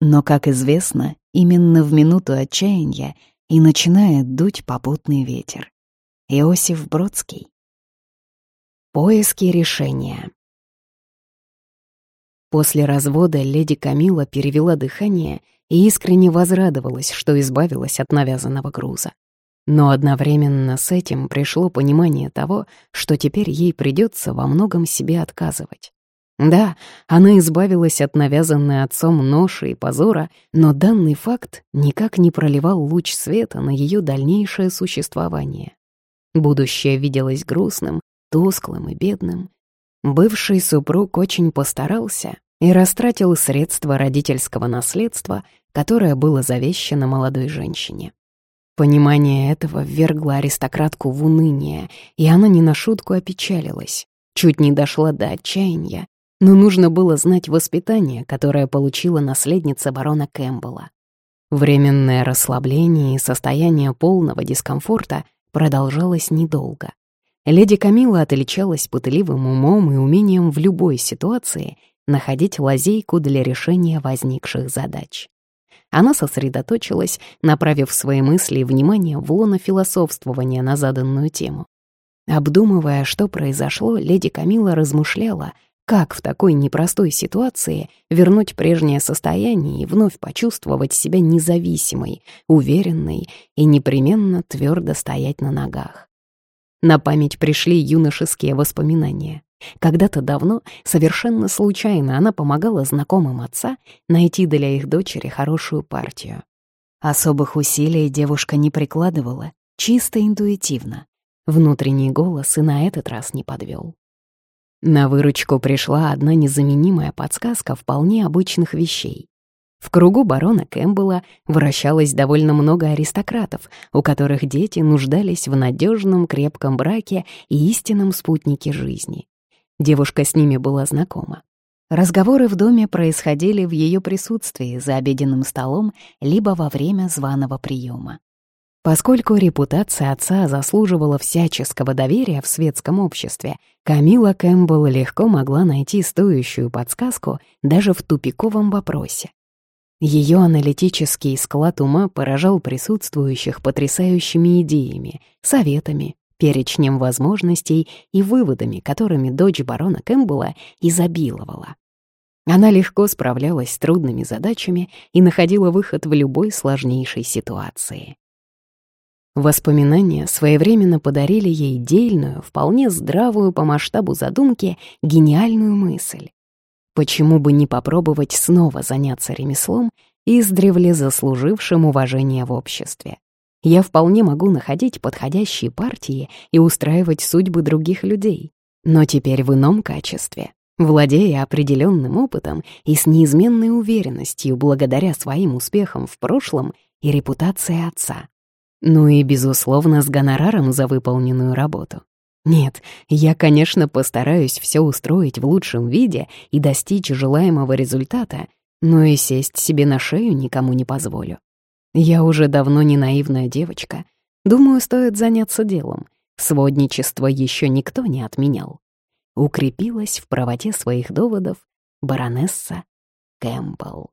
Но, как известно, именно в минуту отчаяния и начинает дуть попутный ветер. Иосиф Бродский. Поиски решения. После развода леди Камила перевела дыхание и искренне возрадовалась, что избавилась от навязанного груза. Но одновременно с этим пришло понимание того, что теперь ей придется во многом себе отказывать. Да, она избавилась от навязанной отцом ноши и позора, но данный факт никак не проливал луч света на ее дальнейшее существование. Будущее виделось грустным, тусклым и бедным. Бывший супруг очень постарался и растратил средства родительского наследства, которое было завещено молодой женщине. Понимание этого ввергло аристократку в уныние, и она не на шутку опечалилась. Чуть не дошла до отчаяния, но нужно было знать воспитание, которое получила наследница барона Кэмпбелла. Временное расслабление и состояние полного дискомфорта продолжалось недолго. Леди Камила отличалась пытливым умом и умением в любой ситуации находить лазейку для решения возникших задач. Она сосредоточилась, направив свои мысли и внимание в лоно философствования на заданную тему. Обдумывая, что произошло, леди Камила размышляла, как в такой непростой ситуации вернуть прежнее состояние и вновь почувствовать себя независимой, уверенной и непременно твердо стоять на ногах. На память пришли юношеские воспоминания. Когда-то давно, совершенно случайно, она помогала знакомым отца найти для их дочери хорошую партию. Особых усилий девушка не прикладывала, чисто интуитивно. Внутренний голос и на этот раз не подвел. На выручку пришла одна незаменимая подсказка вполне обычных вещей. В кругу барона Кэмпбелла вращалось довольно много аристократов, у которых дети нуждались в надежном крепком браке и истинном спутнике жизни. Девушка с ними была знакома. Разговоры в доме происходили в ее присутствии за обеденным столом либо во время званого приема. Поскольку репутация отца заслуживала всяческого доверия в светском обществе, Камила Кэмпбелл легко могла найти стоящую подсказку даже в тупиковом вопросе. Ее аналитический склад ума поражал присутствующих потрясающими идеями, советами, перечнем возможностей и выводами, которыми дочь барона Кэмпбелла изобиловала. Она легко справлялась с трудными задачами и находила выход в любой сложнейшей ситуации. Воспоминания своевременно подарили ей дельную, вполне здравую по масштабу задумки, гениальную мысль. Почему бы не попробовать снова заняться ремеслом, издревле заслужившим уважение в обществе? Я вполне могу находить подходящие партии и устраивать судьбы других людей. Но теперь в ином качестве, владея определенным опытом и с неизменной уверенностью благодаря своим успехам в прошлом и репутации отца. Ну и, безусловно, с гонораром за выполненную работу. Нет, я, конечно, постараюсь все устроить в лучшем виде и достичь желаемого результата, но и сесть себе на шею никому не позволю. Я уже давно не наивная девочка. Думаю, стоит заняться делом. Сводничество еще никто не отменял. Укрепилась в правоте своих доводов баронесса Кэмпбелл.